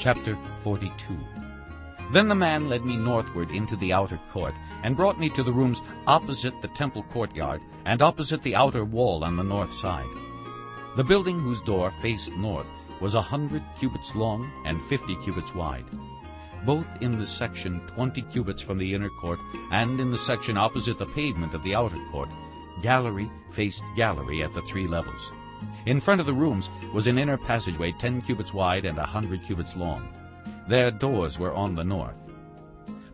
Chapter 42 Then the man led me northward into the outer court, and brought me to the rooms opposite the temple courtyard, and opposite the outer wall on the north side. The building whose door faced north was a hundred cubits long and fifty cubits wide, both in the section twenty cubits from the inner court, and in the section opposite the pavement of the outer court. Gallery faced gallery at the three levels. In front of the rooms was an inner passageway ten cubits wide and a hundred cubits long. Their doors were on the north.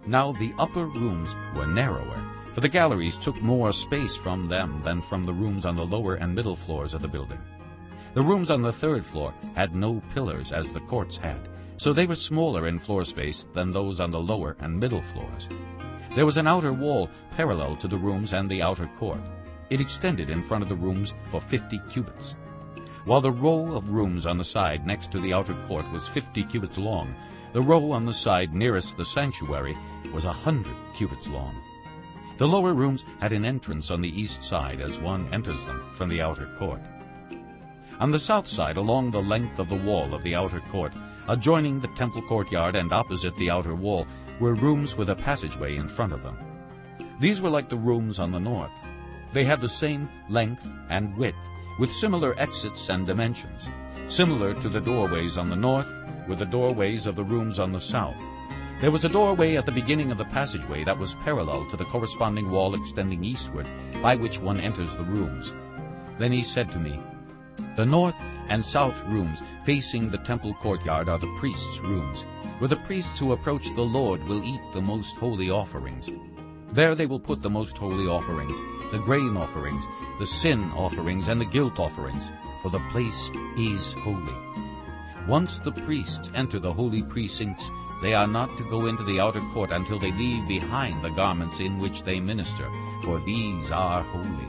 Now the upper rooms were narrower, for the galleries took more space from them than from the rooms on the lower and middle floors of the building. The rooms on the third floor had no pillars as the courts had, so they were smaller in floor space than those on the lower and middle floors. There was an outer wall parallel to the rooms and the outer court. It extended in front of the rooms for fifty cubits. While the row of rooms on the side next to the outer court was fifty cubits long, the row on the side nearest the sanctuary was a hundred cubits long. The lower rooms had an entrance on the east side as one enters them from the outer court. On the south side, along the length of the wall of the outer court, adjoining the temple courtyard and opposite the outer wall, were rooms with a passageway in front of them. These were like the rooms on the north. They had the same length and width, with similar exits and dimensions. Similar to the doorways on the north were the doorways of the rooms on the south. There was a doorway at the beginning of the passageway that was parallel to the corresponding wall extending eastward, by which one enters the rooms. Then he said to me, the north and south rooms facing the temple courtyard are the priests' rooms, where the priests who approach the Lord will eat the most holy offerings. There they will put the most holy offerings, the grain offerings, the sin offerings, and the guilt offerings, for the place is holy. Once the priests enter the holy precincts, they are not to go into the outer court until they leave behind the garments in which they minister, for these are holy.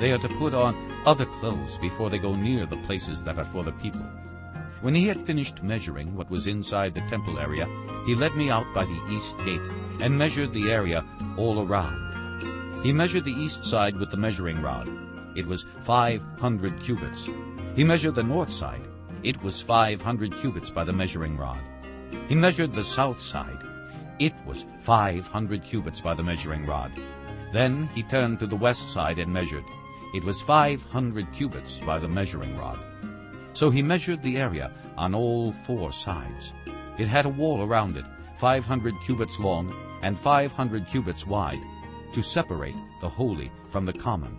They are to put on other clothes before they go near the places that are for the people. When he had finished measuring what was inside the temple area, he led me out by the east gate and measured the area all around. He measured the east side with the measuring rod. It was 500 cubits. He measured the north side. It was 500 cubits by the measuring rod. He measured the south side. It was 500 cubits by the measuring rod. Then he turned to the west side and measured. It was 500 cubits by the measuring rod. So he measured the area on all four sides. It had a wall around it, 500 cubits long and 500 cubits wide, to separate the holy from the common.